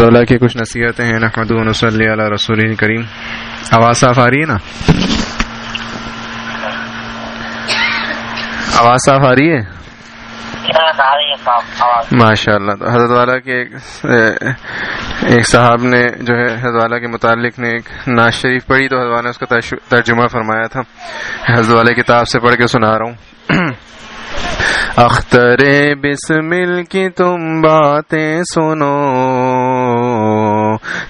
اللہ کی کچھ نصیحتیں ہیں نحمد صلی علی رسول کریم۔ آواز صاف آ رہی ہے نا؟ آواز صاف آ رہی ہے؟ ماشاء اللہ تو حضرت والا کے ایک صاحب نے جو ہے حضرت والا کے متعلق نے ایک ناز شریف پڑھی تو حضرت والا نے اس کا ترجمہ فرمایا تھا۔ حضرت والے کتاب سے پڑھ کے سنا رہا ہوں۔ اختر بسمل کی تم باتیں سنو۔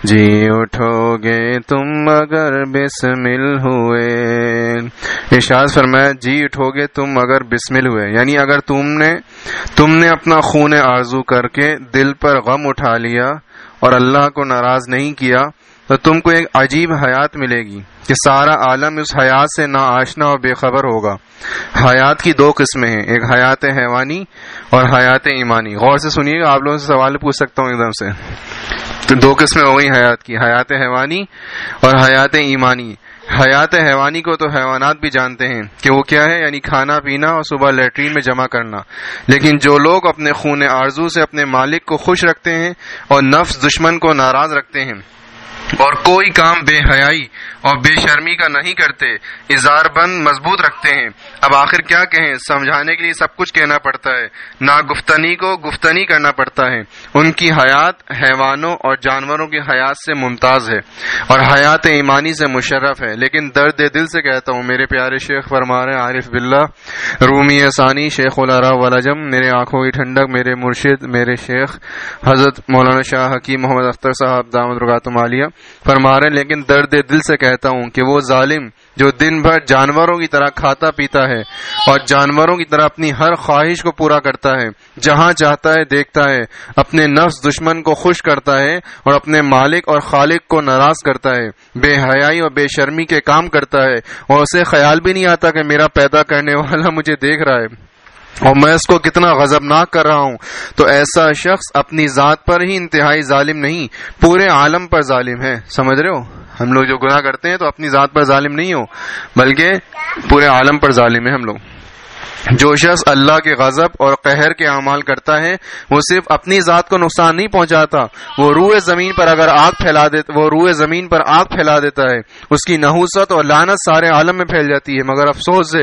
جی اٹھو گے تم اگر بسمل ہوئے۔ ارشاد فرمایا جی اٹھو گے تم اگر بسمل ہوئے۔ یعنی اگر تم نے تم نے اپنا خون آرزو کر کے دل پر غم اٹھا لیا اور اللہ کو ناراض نہیں کیا، تو تم کو ایک عجیب حیات ملے گی کہ سارا عالم اس حیات سے نہ آشنا اور بے خبر ہوگا۔ حیات کی دو قسمیں ہیں، ایک حیات حیوانی اور حیات ایمانی۔ غور سے سنیے گا، آپ لوگوں سے سوال پوچھ سکتا ہوں ایک دم سے۔ دو قسمیں ہو گئی حیات کی۔ حیات حیوانی اور حیات ایمانی۔ حیات حیوانی کو تو حیوانات بھی جانتے ہیں کہ وہ کیا ہے یعنی کھانا، پینا اور صبح لیٹرین میں جمع کرنا۔ لیکن جو لوگ اپنے خون آرزو سے اپنے مالک کو خوش رکھتے ہیں اور نفس دشمن کو ناراض رکھتے ہیں اور کوئی کام بے حیائی اور بے شرمی کا نہیں کرتے، اظہار بند مضبوط رکھتے ہیں۔ اب آخر کیا کہیں؟ سمجھانے کے لیے سب کچھ کہنا پڑتا ہے۔ نہ گفتنی کو گفتنی کرنا پڑتا ہے۔ ان کی حیات حیوانوں اور جانوروں کی حیات سے ممتاز ہے اور حیات ایمانی سے مشرف ہے۔ لیکن درد دل سے کہتا ہوں، میرے پیارے شیخ فرما رہے عارف بلّہ رومی ثانی شیخ الرا ولجم میرے آنکھوں کی ٹھنڈک، میرے مرشد، میرے شیخ حضرت مولانا شاہ حکیم محمد اختر صاحب، دامد رگاتم عالیہ فرما رہے لیکن درد دل سے کہتا ہوں کہ وہ ظالم جو دن بھر جانوروں کی طرح کھاتا پیتا ہے اور جانوروں کی طرح اپنی ہر خواہش کو پورا کرتا ہے، جہاں چاہتا ہے دیکھتا ہے، اپنے نفس دشمن کو خوش کرتا ہے اور اپنے مالک اور خالق کو ناراض کرتا ہے۔ بے حیائی اور بے شرمی کے کام کرتا ہے اور اسے خیال بھی نہیں آتا کہ میرا پیدا کرنے والا مجھے دیکھ رہا ہے۔ اور میں اس کو کتنا غضبناک کر رہا ہوں۔ تو ایسا شخص اپنی ذات پر ہی انتہائی ظالم نہیں، پورے عالم پر ظالم ہے۔ سمجھ رہے ہو؟ ہم لوگ جو گناہ کرتے ہیں تو اپنی ذات پر ظالم نہیں ہو، بلکہ پورے عالم پر ظالم ہے ہم لوگ۔ جو شخص اللہ کے غضب اور قہر کے اعمال کرتا ہے، وہ صرف اپنی ذات کو نقصان نہیں پہنچاتا۔ وہ روئے زمین پر اگر آگ پھیلا دیتا، وہ روئے زمین پر آگ پھیلا دیتا ہے۔ اس کی نحوست اور لانت سارے عالم میں پھیل جاتی ہے۔ مگر افسوس سے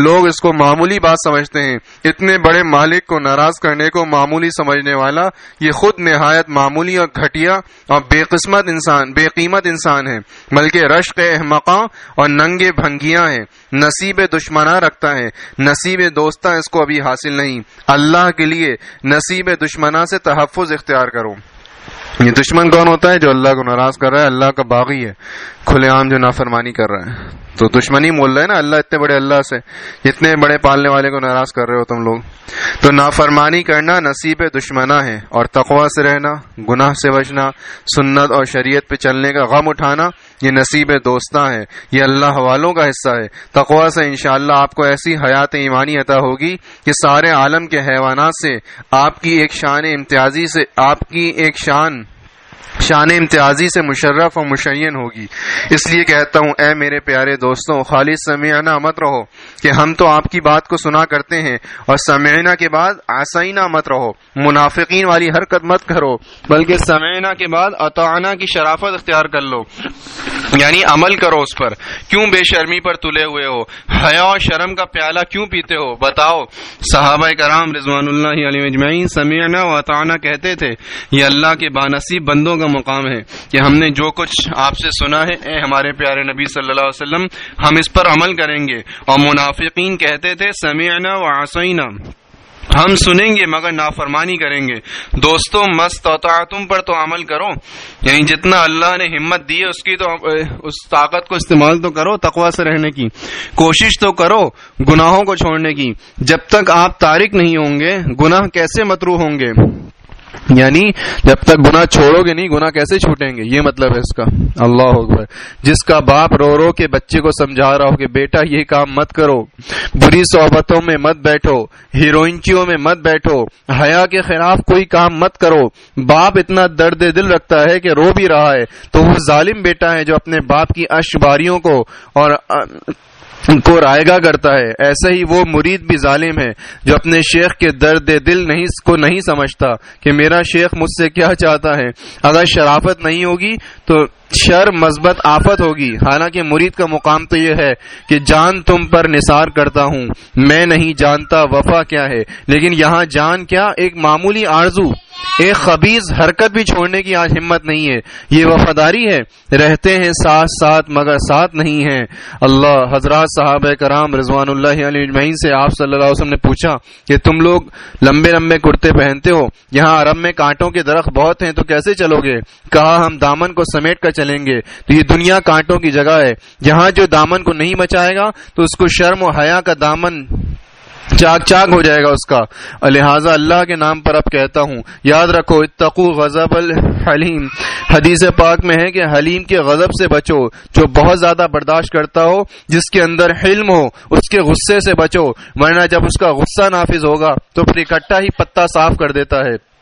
لوگ اس کو معمولی بات سمجھتے ہیں۔ اتنے بڑے مالک کو ناراض کرنے کو معمولی سمجھنے والا، یہ خود نہایت معمولی اور گھٹیا اور بے قسمت انسان، بے قیمت انسان ہے۔ بلکہ رشق، احمقاں اور ننگے بھنگیاں ہیں۔ نصیب دشمنہ رکھتا ہے، نصیب دوستہ اس کو ابھی حاصل نہیں۔ اللہ کے لیے نصیب دشمنہ سے تحفظ اختیار کرو۔ یہ دشمن کون ہوتا ہے جو اللہ کو ناراض کر رہا ہے؟ اللہ کا باغی ہے۔ کھلے عام جو نافرمانی کر رہا ہے۔ تو دشمنی بول رہے ہیں نا، اللہ اتنے بڑے اللہ سے۔ اتنے بڑے پالنے والے کو ناراض کر رہے ہو تم لوگ۔ تو نافرمانی کرنا نصیب دشمنا ہے، اور تقوا سے رہنا، گناہ سے بچنا، سنت اور شریعت پہ چلنے کا غم اٹھانا، یہ نصیب دوستاں ہے یہ اللہ حوالوں کا حصہ ہے۔ تقوا سے انشاءاللہ اللہ آپ کو ایسی حیات ایمانی عطا ہوگی کہ سارے عالم کے حیوانات سے آپ کی ایک شان امتیازی سے، آپ کی ایک شان شان امتیازی سے مشرف اور مشین ہوگی۔ اس لیے کہتا ہوں، اے میرے پیارے دوستوں، خالص سمیانہ مت رہو کہ ہم تو آپ کی بات کو سنا کرتے ہیں اور سمینا کے بعد آسائینہ مت رہو۔ منافقین والی حرکت مت کرو، بلکہ سمینا کے بعد اطعانہ کی شرافت اختیار کر لو۔ یعنی عمل کرو اس پر۔ کیوں بے شرمی پر تلے ہوئے ہو؟ حیا اور شرم کا پیالہ کیوں پیتے ہو؟ بتاؤ۔ صحابہ کرام رضوان اللہ علیہ مجمعین سمینا و اطعانہ کہتے تھے، یہ اللہ کے بانصیب بندوں کا مقام ہے کہ ہم نے جو کچھ آپ سے سنا ہے، اے ہمارے پیارے نبی صلی اللہ علیہ وسلم، ہم اس پر عمل کریں گے۔ اور منافقین کہتے تھے سمیعنا و ہم سنیں گے مگر نافرمانی کریں گے۔ دوستوں مست تم پر تو عمل کرو۔ یعنی جتنا اللہ نے ہمت دی ہے، اس کی تو، اس طاقت کو استعمال تو کرو تقوا سے رہنے کی۔ کوشش تو کرو گناہوں کو چھوڑنے کی۔ جب تک آپ تارک نہیں ہوں گے، گناہ کیسے مترو ہوں گے؟ یعنی جب تک گنا چھوڑو گے نہیں گنا کیسے چھوٹیں گے؟ یہ مطلب ہے اس کا۔ اللہ اکبر۔ جس کا باپ رو رو کے بچے کو سمجھا رہا ہو کہ بیٹا یہ کام مت کرو، بری صحبتوں میں مت بیٹھو، ہیروئنچیوں میں مت بیٹھو، حیا کے خلاف کوئی کام مت کرو۔ باپ اتنا درد دل رکھتا ہے کہ رو بھی رہا ہے۔ تو وہ ظالم بیٹا ہے جو اپنے باپ کی اشباریوں کو اور کو رائے کرتا ہے۔ ایسا ہی وہ مرید بھی ظالم ہے جو اپنے شیخ کے درد دل نہیں، کو نہیں سمجھتا کہ میرا شیخ مجھ سے کیا چاہتا ہے۔ اگر شرافت نہیں ہوگی تو شر، مثبت آفت ہوگی۔ حالانکہ مرید کا مقام تو یہ ہے کہ جان تم پر نثار کرتا ہوں۔ میں نہیں جانتا وفا کیا ہے، لیکن یہاں جان کیا ایک معمولی آرزو۔ ایک خبیز حرکت بھی چھوڑنے کی آج ہمت نہیں ہے۔ یہ وفاداری ہے۔ رہتے ہیں ساتھ ساتھ مگر ساتھ نہیں ہے اللہ، حضرات صاحب کرام رضوان اللہ علیہ سے آپ صلی اللہ علیہ وسلم نے پوچھا کہ تم لوگ لمبے لمبے کرتے پہنتے ہو۔ یہاں عرب میں کانٹوں کے درخت بہت ہیں، تو کیسے چلو گے؟ کہا، ہم دامن کو سمیٹ کر چلیں گے۔ تو یہ دنیا کانٹوں کی جگہ ہے۔ جہاں جو دامن کو نہیں بچائے گا، تو اس کو شرم و حیا کا دامن چاک چاک ہو جائے گا اس کا۔ لہٰذا اللہ کے نام پر اب کہتا ہوں، یاد رکھو اتقو غضب الحلیم۔ حدیث پاک میں ہے کہ حلیم کے غضب سے بچو، جو بہت زیادہ برداشت کرتا ہو، جس کے اندر حلم ہو، اس کے غصے سے بچو۔ ورنہ جب اس کا غصہ نافذ ہوگا، تو پھر اکٹھا ہی پتا صاف کر دیتا ہے۔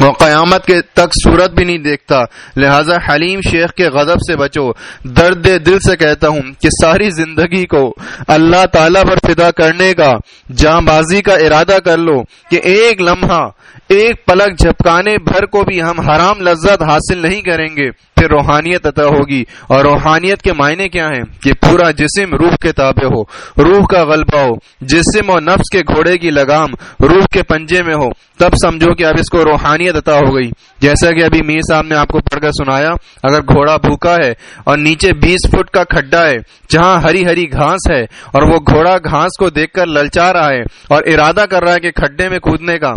وہ قیامت کے تک صورت بھی نہیں دیکھتا۔ لہذا حلیم شیخ کے غضب سے بچو۔ درد دل سے کہتا ہوں کہ ساری زندگی کو اللہ تعالی پر فدا کرنے کا جاں بازی کا ارادہ کر لو کہ ایک لمحہ، ایک پلک جھپکانے بھر کو بھی ہم حرام لذت حاصل نہیں کریں گے۔ پھر روحانیت عطا ہوگی۔ اور روحانیت کے معنی کیا ہیں؟ کہ پورا جسم روح کے تابع ہو۔ روح کا غلبہ ہو۔ جسم اور نفس کے گھوڑے کی لگام روح کے پنجے میں ہو۔ تب سمجھو کہ اب اس کو روحانیت عطا ہو گئی۔ جیسا کہ ابھی میر صاحب نے آپ کو پڑھ کر سنایا، اگر گھوڑا بھوکا ہے اور نیچے بیس فٹ کا کھڈا ہے، جہاں ہری ہری گھاس ہے، اور وہ گھوڑا گھاس کو دیکھ کر للچا رہا ہے اور ارادہ کر رہا ہے کہ کھڈے میں کودنے کا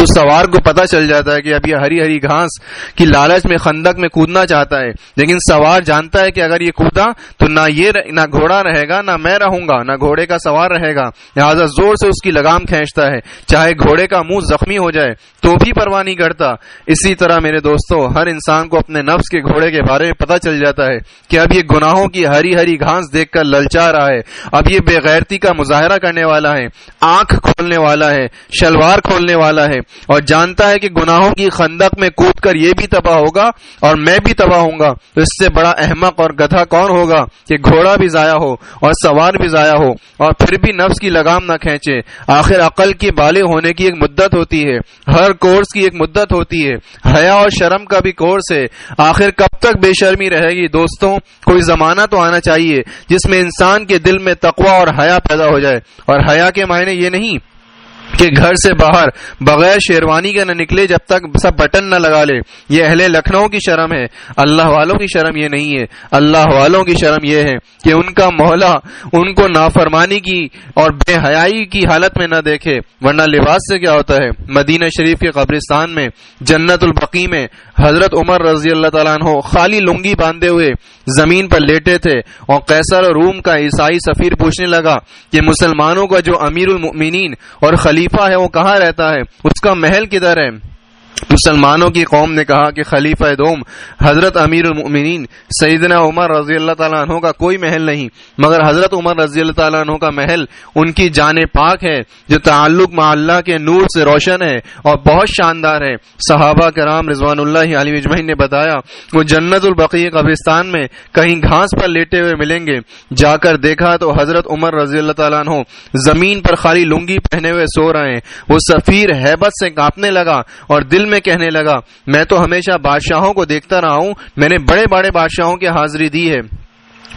تو سوار کو پتا چل جاتا ہے کہ اب یہ ہری ہری گھاس کی لالچ میں خندق میں کودنا چاہتا ہے۔ لیکن سوار جانتا ہے کہ اگر یہ کودا تو نہ یہ نہ گھوڑا رہے گا، نہ میں رہوں گا، نہ گھوڑے کا سوار رہے گا۔ لہٰذا زور سے اس کی لگام کھینچتا ہے۔ چاہے گھوڑے کا منہ زخمی ہو جائے تو بھی پرواہ نہیں کرتا۔ اسی طرح میرے دوستو، ہر انسان کو اپنے نفس کے گھوڑے کے بارے میں پتا چل جاتا ہے کہ اب یہ گناہوں کی ہری ہری گھاس دیکھ کر للچا رہا ہے۔ اب یہ بےغیرتی کا مظاہرہ کرنے والا ہے۔ آنکھ کھولنے والا ہے، شلوار کھولنے والا ہے۔ اور جانتا ہے کہ گناہوں کی خندق میں کود کر یہ بھی تباہ ہوگا اور میں بھی تباہ ہوں گا۔ تو اس سے بڑا احمق اور گدھا کون ہوگا کہ گھوڑا بھی ضائع ہو اور سوار بھی ضائع ہو اور پھر بھی نفس کی لگام نہ کھینچے۔ آخر عقل کے بالے ہونے کی ایک مدت ہوتی ہے۔ ہر کورس کی ایک مدت ہوتی ہے۔ حیا اور شرم کا بھی کورس ہے۔ آخر کب تک بے شرمی رہے گی؟ دوستوں، کوئی زمانہ تو آنا چاہیے جس میں انسان کے دل میں تقوا اور حیا پیدا ہو جائے۔ اور حیا کے معنی یہ نہیں کہ گھر سے باہر، بغیر شیروانی کے نہ نکلے جب تک سب بٹن نہ لگا لے۔ یہ اہل لکھنؤ کی شرم ہے۔ اللہ والوں کی شرم یہ نہیں ہے۔ اللہ والوں کی شرم یہ ہے کہ ان کا مولا ان کو نافرمانی کی اور بے حیائی کی حالت میں نہ دیکھے۔ ورنہ لباس سے کیا ہوتا ہے؟ مدینہ شریف کے قبرستان میں، جنت البقی میں حضرت عمر رضی اللہ تعالیٰ عنہ خالی لنگی باندھے ہوئے زمین پر لیٹے تھے اور قیصر روم کا عیسائی سفیر پوچھنے لگا کہ مسلمانوں کا جو امیر المؤمنین اور خلیفہ ہے وہ کہاں رہتا ہے؟ اس کا محل کدھر ہے؟ مسلمانوں کی قوم نے کہا کہ خلیفہ دوم حضرت امیر المؤمنین سیدنا عمر رضی اللہ تعالیٰ عنہ کا کوئی محل نہیں، مگر حضرت عمر رضی اللہ تعالیٰ عنہ کا محل ان کی جان پاک ہے، جو تعلق اللہ کے نور سے روشن ہے اور بہت شاندار ہے۔ صحابہ کرام رضوان اللہ علی اجمعین نے بتایا، وہ جنت البقی قبرستان میں کہیں گھاس پر لیٹے ہوئے ملیں گے۔ جا کر دیکھا تو حضرت عمر رضی اللہ تعالیٰ عنہ زمین پر خالی لنگی پہنے ہوئے سو رہے ہیں۔ وہ سفیر حیبت سے کاپنے لگا اور دل میں کہنے لگا، میں تو ہمیشہ بادشاہوں کو دیکھتا رہا ہوں، میں نے بڑے بڑے بادشاہوں کی حاضری دی ہے۔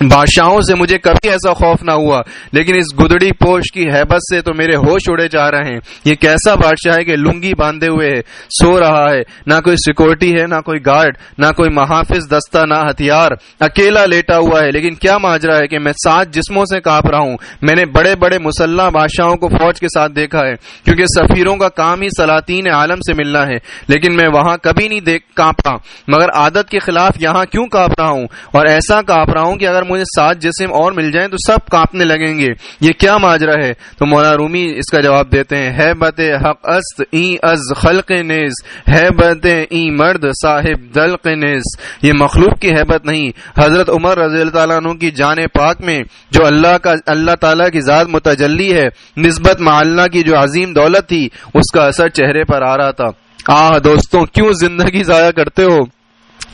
بادشاہوں سے مجھے کبھی ایسا خوف نہ ہوا، لیکن اس گدڑی پوش کی حیبت سے تو میرے ہوش اڑے جا رہے ہیں۔ یہ کیسا بادشاہ ہے کہ لنگی باندھے ہوئے ہے سو رہا ہے؟ نہ کوئی سیکورٹی ہے، نہ کوئی گارڈ، نہ کوئی محافظ دستہ، نہ ہتھیار۔ اکیلا لیٹا ہوا ہے، لیکن کیا ماجرا ہے کہ میں سات جسموں سے کاپ رہا ہوں۔ میں نے بڑے بڑے مسلح بادشاہوں کو فوج کے ساتھ دیکھا ہے، کیونکہ سفیروں کا کام ہی سلاطین عالم سے ملنا ہے۔ لیکن میں وہاں کبھی نہیں دیکھ کانپا مگر عادت کے خلاف یہاں کیوں کاپ رہا ہوں؟ اور ایسا کاپ رہا ہوں کہ اگر مجھے سات جسم اور مل جائیں تو سب کانپنے لگیں گے۔ یہ کیا ماجرا ہے؟ تو مولانا رومی اس کا جواب دیتے ہیں ہے بت حق است از خلق نیز ہے بت ای مرد صاحب دلق نیز یہ مخلوق کی حیبت نہیں، حضرت عمر رضی اللہ تعالیٰ عنہ کی جان پاک میں جو اللہ کا، اللہ تعالیٰ کی ذات متجلی ہے، نسبت معلّہ کی جو عظیم دولت تھی، اس کا اثر چہرے پر آ رہا تھا۔ آ دوستوں، کیوں زندگی ضائع کرتے ہو؟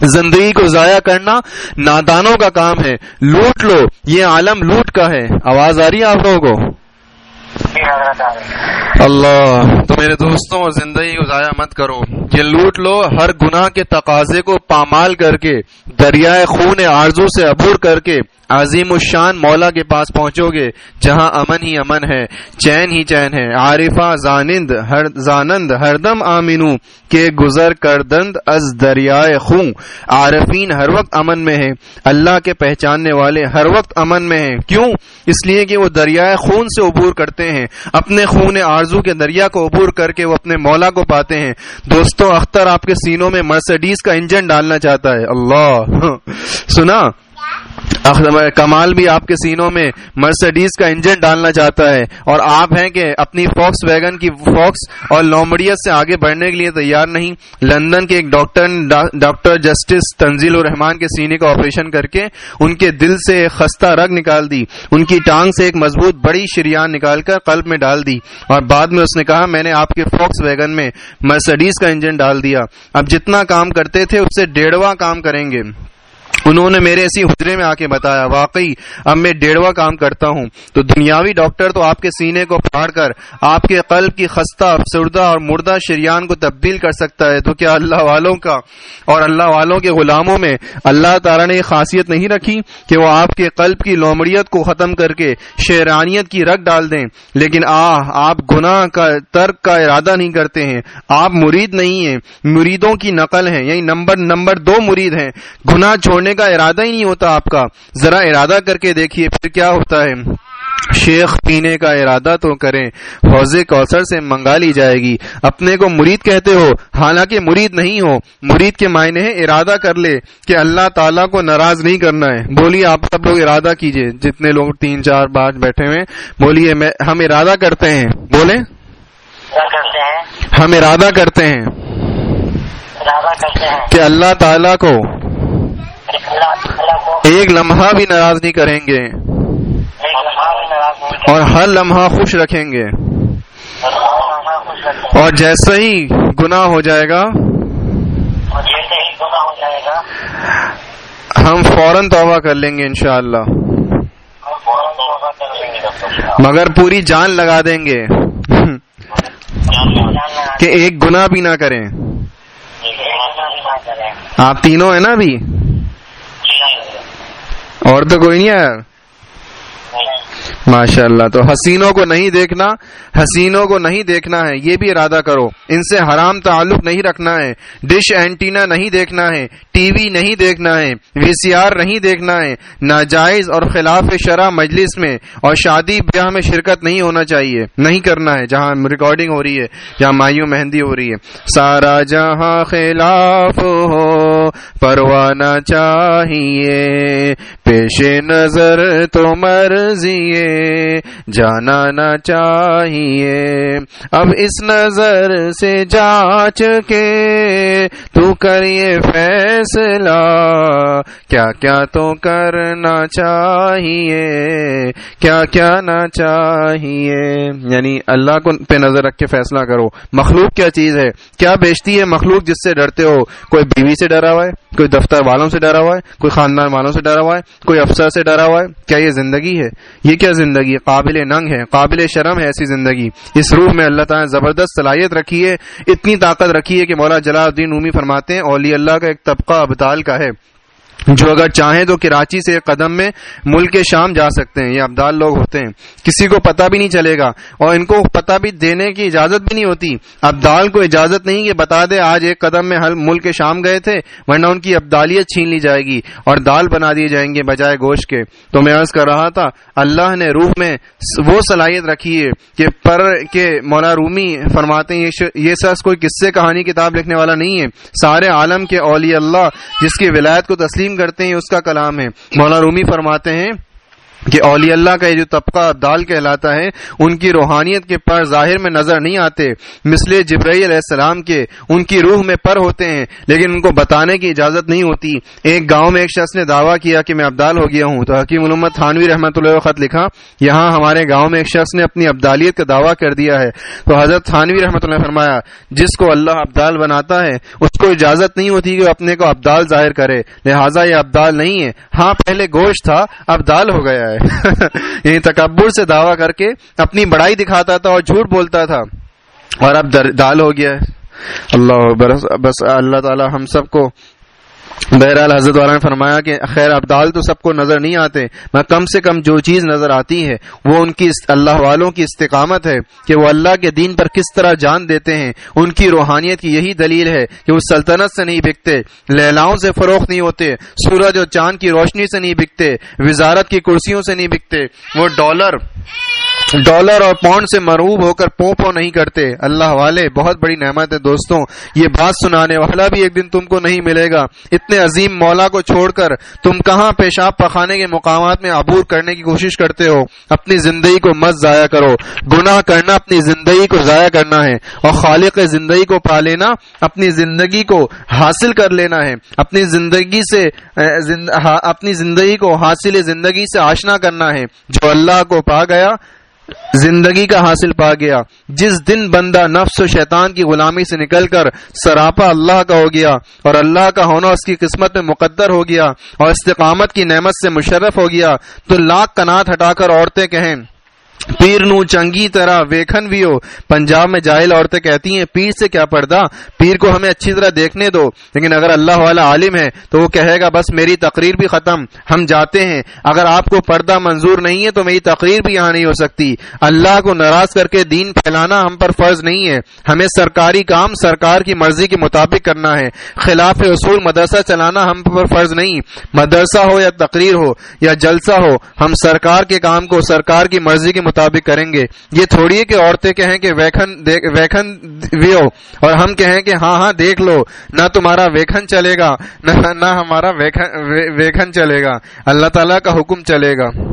زندگی کو ضائع کرنا نادانوں کا کام ہے۔ لوٹ لو، یہ عالم لوٹ کا ہے۔ آواز آ رہی ہے آپ لوگوں کو؟ اللہ، تو میرے دوستوں، زندگی کو ضائع مت کرو۔ یہ لوٹ لو ہر گناہ کے تقاضے کو پامال کر کے، دریائے خون آرزو سے عبور کر کے۔ عظیم الشان مولا کے پاس پہنچو گے، جہاں امن ہی امن ہے، چین ہی چین ہے۔ عارفہ، زانند، ہر زانند ہر دم آمینو، کے گزر کردند از دریائے خون۔ عارفین ہر وقت امن میں ہے اللہ کے پہچاننے والے ہر وقت امن میں ہیں۔ کیوں؟ اس لیے کہ وہ دریائے خون سے عبور کرتے ہیں۔ اپنے خون آرزو کے دریا کو عبور کر کے وہ اپنے مولا کو پاتے ہیں۔ دوستوں اختر آپ کے سینوں میں مرسڈیز کا انجن ڈالنا چاہتا ہے۔ اللہ! سنا؟ کمال بھی آپ کے سینوں میں مرسڈیز کا انجن ڈالنا چاہتا ہے اور آپ ہیں کہ اپنی فوکس ویگن کی فوکس اور لومڑیت سے آگے بڑھنے کے لیے تیار نہیں۔ لندن کے ایک doctor doctor justice Tanzil ur Rahman کے سینے کا آپریشن کر کے ان کے دل سے خستہ رگ نکال دی۔ ان کی ٹانگ سے ایک مضبوط بڑی شریان نکال کر قلب میں ڈال دی۔ اور بعد میں اس نے کہا، میں نے آپ کے فوکس ویگن میں مرسڈیز کا انجن ڈال دیا۔ اب جتنا کام کرتے تھے، اس سے ڈیڑھواں کام کریں گے۔ انہوں نے میرے اسی حجرے میں آ کے بتایا، واقعی اب میں ڈیڑھواں کام کرتا ہوں۔ تو دنیاوی ڈاکٹر تو آپ کے سینے کو پھاڑ کر، آپ کے قلب کی خستہ افسردہ اور مردہ شریان کو تبدیل کر سکتا ہے۔ تو کیا اللہ والوں کا اور اللہ والوں کے غلاموں میں اللہ تعالیٰ نے یہ خاصیت نہیں رکھی کہ وہ آپ کے قلب کی لومڑیت کو ختم کر کے شیرانیت کی رگ ڈال دیں؟ لیکن آہ، آپ گناہ کا، ترک کا ارادہ نہیں کرتے ہیں۔ آپ مرید نہیں ہیں۔ مریدوں کی نقل ہیں یعنی نمبر نمبر دو مرید ہیں۔ گناہ چھوڑنے کا ارادہ ہی نہیں ہوتا آپ کا۔ ذرا ارادہ کر کے دیکھیے پھر کیا ہوتا ہے۔ شیخ پینے کا ارادہ تو کریں حوض کوثر سے منگا لی جائے گی۔ اپنے کو مرید کہتے ہو حالانکہ مرید نہیں ہو۔ مرید کے معنی ہے ارادہ کر لے کہ اللہ تعالیٰ کو ناراض نہیں کرنا ہے۔ بولیے آپ سب لوگ ارادہ کیجیے۔ جتنے لوگ تین چار پانچ بیٹھے ہوئے بولیے ہم ارادہ کرتے ہیں۔ بولیں۔ ہم ارادہ کرتے ہیں۔ کہ اللہ تعالیٰ کو ایک لمحہ بھی ناراض نہیں کریں گے۔ اور ہر لمحہ خوش رکھیں گے۔ اور جیسے ہی گنا ہو جائے گا۔ ہم فوراً توبہ کر لیں گے انشاءاللہ۔ مگر پوری جان لگا دیں گے۔ کہ ایک گنا بھی نہ کریں۔ آپ تینوں ہیں نا ابھی؟ اور تو کوئی نہیں آیا ماشاء اللہ تو حسینوں کو نہیں دیکھنا، حسینوں کو نہیں دیکھنا ہے، یہ بھی ارادہ کرو۔ ان سے حرام تعلق نہیں رکھنا ہے۔ ڈش اینٹینا نہیں دیکھنا ہے، ٹی وی نہیں دیکھنا ہے، وی سی آر نہیں دیکھنا ہے۔ ناجائز اور خلاف شرح مجلس میں اور شادی بیاہ میں شرکت نہیں ہونا چاہیے۔ نہیں کرنا ہے، جہاں ریکارڈنگ ہو رہی ہے، جہاں مایو مہندی ہو رہی ہے۔ سارا جہاں خلاف ہو پروانہ چاہیے، پیش نظر تو مرضیے، جانا نہ چاہیے۔ اب اس نظر سے جانچ کے تو کریے فیصلہ، کیا کیا تو کرنا چاہیے، کیا کیا نہ چاہیے۔ یعنی اللہ کو پہ نظر رکھ کے فیصلہ کرو۔ مخلوق کیا چیز ہے؟ کیا بیچتی ہے مخلوق جس سے ڈرتے ہو؟ کوئی بیوی سے ڈرا ہوا ہے؟ کوئی دفتر والوں سے ڈرا ہوا ہے؟ کوئی خاندان والوں سے ڈرا ہوا ہے؟ کوئی افسر سے ڈرا ہوا ہے؟ کیا یہ زندگی ہے؟ یہ کیا زندگی ہے؟ قابل ننگ ہے، قابل شرم ہے ایسی زندگی۔ اس روح میں اللہ تعالیٰ نے زبردست صلاحیت رکھی ہے، اتنی طاقت رکھی ہے کہ مولا جلال الدین رومی فرماتے ہیں اولی اللہ کا ایک طبقہ ابتال کا ہے۔ جو اگر چاہیں تو کراچی سے ایک قدم میں ملک کے شام جا سکتے ہیں، یہ ابدال لوگ ہوتے ہیں۔ کسی کو پتہ بھی نہیں چلے گا اور ان کو پتہ بھی دینے کی اجازت بھی نہیں ہوتی۔ ابدال کو اجازت نہیں کہ بتا دے آج ایک قدم میں ملک کے شام گئے تھے، ورنہ ان کی ابدالیت چھین لی جائے گی اور دال بنا دیے جائیں گے بجائے گوشت کے۔ تو میں عرض کر رہا تھا، اللہ نے روح میں وہ صلاحیت رکھی ہے کہ پر کے مولا رومی فرماتے ہیں، یہ شخص کوئی قصے کہانی کتاب لکھنے والا نہیں ہے۔ سارے عالم کے اولی اللہ، جس کی ولایت کو تسلیم کرتے ہیں اس کا کلام ہے۔ مولا رومی فرماتے ہیں کہ اولیاء اللہ کا یہ جو طبقہ ابدال کہلاتا ہے، ان کی روحانیت کے پر ظاہر میں نظر نہیں آتے۔ مثل جبرئی علیہ السلام کے ان کی روح میں پر ہوتے ہیں، لیکن ان کو بتانے کی اجازت نہیں ہوتی۔ ایک گاؤں میں ایک شخص نے دعویٰ کیا کہ میں ابدال ہو گیا ہوں۔ تو حکیم علومت تھانوی رحمۃ اللہ خط لکھا، یہاں ہمارے گاؤں میں ایک شخص نے اپنی ابدالیت کا دعویٰ کر دیا ہے۔ تو حضرت تھانوی رحمۃ اللہ فرمایا، جس کو اللہ ابدال بناتا ہے، اس کو اجازت نہیں ہوتی کہ وہ اپنے کو ابدال ظاہر کرے۔ لہٰذا یہ ابدال نہیں ہے۔ ہاں پہلے گوشت تھا ابدال ہو گیا ہے۔ یعنی تکبر سے دعویٰ کر کے اپنی بڑائی دکھاتا تھا اور جھوٹ بولتا تھا۔ اور اب دال ہو گیا ہے۔ اللہ بس اللہ تعالی ہم سب کو بہرحال حضرت والا نے فرمایا کہ خیر ابدال تو سب کو نظر نہیں آتے، میں کم سے کم جو چیز نظر آتی ہے، وہ ان کی اللہ والوں کی استقامت ہے کہ وہ اللہ کے دین پر کس طرح جان دیتے ہیں۔ ان کی روحانیت کی یہی دلیل ہے کہ وہ سلطنت سے نہیں بکتے لہلاؤں سے فروخت نہیں ہوتے، سورج اور چاند کی روشنی سے نہیں بکتے، وزارت کی کرسیوں سے نہیں بکتے۔ وہ ڈالر ڈالر اور پاؤنڈ سے مروب ہو کر پو پو نہیں کرتے۔ اللہ والے، بہت بڑی نعمت ہے دوستوں یہ بات سنانے والا بھی ایک دن تم کو نہیں ملے گا۔ اتنے عظیم مولا کو چھوڑ کر تم کہاں پیشاب پخانے کے مقامات میں عبور کرنے کی کوشش کرتے ہو؟ اپنی زندگی کو مت ضائع کرو۔ گناہ کرنا اپنی زندگی کو ضائع کرنا ہے۔ اور خالق زندگی کو پا لینا، اپنی زندگی کو حاصل کر لینا ہے۔ اپنی زندگی سے اپنی زندگی کو حاصل زندگی سے آشنا کرنا ہے۔ جو اللہ کو پا گیا زندگی کا حاصل پا گیا۔ جس دن بندہ نفس و شیطان کی غلامی سے نکل کر سراپا اللہ کا ہو گیا اور اللہ کا ہونا اس کی قسمت میں مقدر ہو گیا اور استقامت کی نعمت سے مشرف ہو گیا، تو لاکھ کنات ہٹا کر عورتیں کہیں۔ پیر نو چنگی طرح ویکھن بھی ہو۔ پنجاب میں جاہل عورتیں کہتی ہیں، پیر سے کیا پردہ؟ پیر کو ہمیں اچھی طرح دیکھنے دو۔ لیکن اگر اللہ والا عالم ہے تو وہ کہے گا، بس میری تقریر بھی ختم، ہم جاتے ہیں۔ اگر آپ کو پردہ منظور نہیں ہے تو میری تقریر بھی یہاں نہیں ہو سکتی۔ اللہ کو ناراض کر کے دین پھیلانا ہم پر فرض نہیں ہے۔ ہمیں سرکاری کام سرکار کی مرضی کے مطابق کرنا ہے۔ خلاف اصول مدرسہ چلانا ہم پر فرض نہیں۔ مدرسہ ہو یا تقریر ہو یا جلسہ ہو، ہم سرکار کے کام کو، سرکار کی مرضی کے مطابق کریں گے۔ یہ تھوڑی ہے کہ عورتیں کہیں کہ ویکھن ویکھن ویو اور ہم کہیں کہ ہاں ہاں دیکھ لو۔ نہ تمہارا ویکھن چلے گا، نہ ہمارا ویکھن چلے گا۔ اللہ تعالیٰ کا حکم چلے گا۔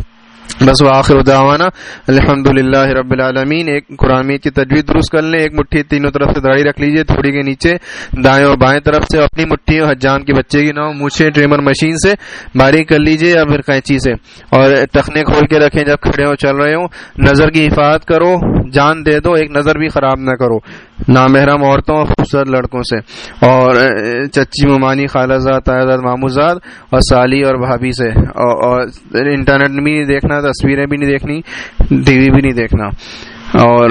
بس وہ آخر دعوانا الحمد للہ رب العالمین، ایک قرآن کی تجویز درست کر لیں، ایک مٹھی تینوں طرف سے داڑھی رکھ لیجیے، تھوڑی کے نیچے، دائیں اور بائیں طرف سے اپنی مٹھی اور حجام کے بچے کی نو مچھے ٹریمر مشین سے باریک کر لیجیے یا پھر قینچی سے۔ اور ٹخنے کھول کے رکھیں جب کھڑے ہو چل رہے ہوں، نظر کی حفاظت کرو، جان دے دو، ایک نظر بھی خراب نہ کرو۔ نامحرم عورتوں اور خوبصورت لڑکوں سے۔ اور چچی ممانی، خالہ زاد مامو زاد اور سالی اور بھابھی سے۔ اور انٹرنیٹ بھی دیکھنا تصویریں بھی نہیں دیکھنی ٹی وی بھی نہیں دیکھنا۔ اور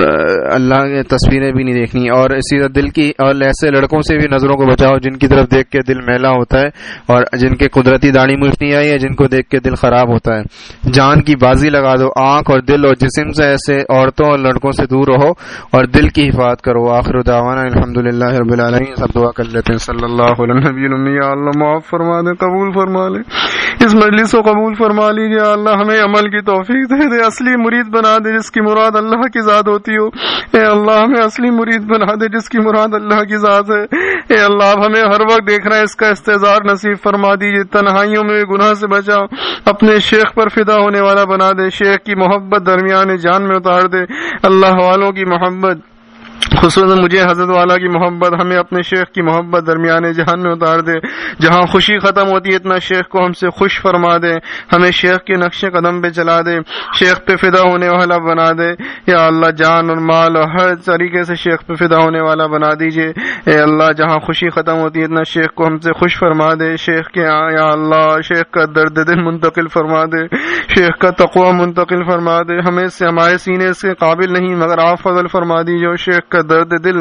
اللہ کی تصویریں بھی نہیں دیکھنی اور اسی طرح دل کی، اور ایسے لڑکوں سے بھی نظروں کو بچاؤ جن کی طرف دیکھ کے دل میلا ہوتا ہے اور جن کے قدرتی داڑھی ملک نہیں آئی ہے، جن کو دیکھ کے دل خراب ہوتا ہے۔ جان کی بازی لگا دو، آنکھ اور دل اور جسم سے ایسے عورتوں اور لڑکوں سے دور رہو اور دل کی حفاظت کرو۔ آخر دعوانا الحمد للہ رب العالمین۔ سب دعا کر لیتے ہیں۔ صلی اللہ علیہ معاف فرما دے، قبول فرما لے۔ اس مجلس کو قبول فرما لیجیے اللہ ہمیں عمل کی توفیق دے دے، اصلی مرید بنا دے، جس کی مراد اللہ کی ذات ہوتی ہو۔ اے اللہ، ہمیں اصلی مرید بنا دے جس کی مراد اللہ کی ذات ہے۔ اے اللہ ہمیں ہر وقت دیکھنا ہے، اس کا استظار نصیب فرما دیجیے تنہائیوں میں گناہ سے بچاؤ۔ اپنے شیخ پر فدا ہونے والا بنا دے۔ شیخ کی محبت درمیان جان میں اتار دے۔ اللہ والوں کی محبت۔ خصوصاً مجھے حضرت والا کی محبت ہمیں اپنے شیخ کی محبت درمیان جہان میں اتار دے، جہاں خوشی ختم ہوتی ہے، اتنا شیخ کو ہم سے خوش فرما دے۔ ہمیں شیخ کے نقش قدم پہ چلا دے، شیخ پہ فدا ہونے والا بنا دے۔ یا اللہ، جان اور مال اور ہر طریقے سے شیخ پہ فدا ہونے والا بنا دیجیے اے اللہ، جہاں خوشی ختم ہوتی ہے، اتنا شیخ کو ہم سے خوش فرما دے۔ شیخ کے یا اللہ، شیخ کا درد دل منتقل فرما دے۔ شیخ کا تقوی منتقل فرما دے۔ ہمیں سے، ہمارے سینے سے قابل نہیں، مگر آپ فضل فرما دیجیے شیخ کا درد دل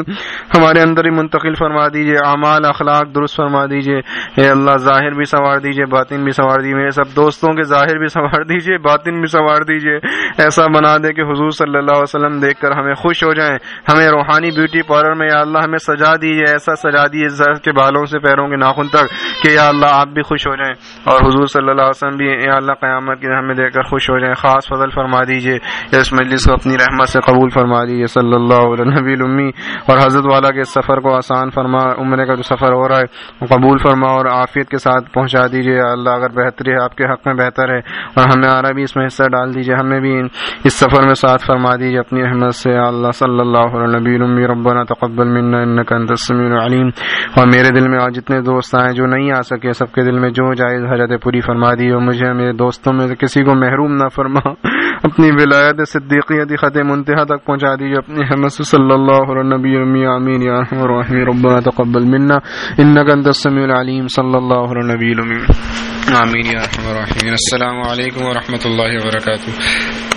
ہمارے اندر ہی منتقل فرما دیجیے اعمال، اخلاق درست فرما دیجیے اے اللہ، ظاہر بھی سنوار دیجیے باطن بھی سنوار دیجیے میرے سب دوستوں کے ظاہر بھی سنوار دیجیے باطن بھی سنوار دیجیے ایسا بنا دے کہ حضور صلی اللہ علیہ وسلم دیکھ کر ہمیں خوش ہو جائیں۔ ہمیں روحانی بیوٹی پارلر میں یا اللہ ہمیں سجا دیجیے ایسا سجا دیجیے زر کے بالوں سے پیروں کے ناخن تک کہ یا اللہ آپ بھی خوش ہو جائیں۔ اور حضور صلی اللہ علیہ وسلم بھی یا اللہ قیامت کی ہمیں دیکھ کر خوش ہو جائیں۔ خاص فضل فرما دیجیے اس مجلس کو اپنی رحمت سے قبول فرما دیجیے صلی اللہ علیہ نبی الامی اور حضرت والا کے سفر کو آسان فرما، عمرے کا جو سفر ہو رہا ہے قبول فرما اور عافیت کے ساتھ پہنچا دیجیے اللہ، اگر بہتری ہے، آپ کے حق میں بہتر ہے اور ہمیں آ بھی اس میں حصہ ڈال دیجیے ہمیں بھی اس سفر میں ساتھ فرما دیجیے اپنی احمد سے۔ اللہ، صلی اللہ علیہ نبی الامی، ربنا تقبل منا انك انت السميع العليم اور میرے دل میں آج جتنے دوست آئے جو نہیں آ سکے، سب کے دل میں جو جائز حجت پوری فرما دی اور مجھے، میرے دوستوں میں کسی کو محروم نہ فرما۔ اپنی ولایت صدیقیت خط منتہا تک پہنچا دی اپنی حمد صلی اللہ علیہ نبی امی آمین، یا رحم و رحمی ربنا تقبل منا انك انت السمیع العلیم، صلی اللہ علیہ نبی امی آمین، یا رحم و رحمی السلام علیکم ورحمۃ اللہ وبرکاتہ۔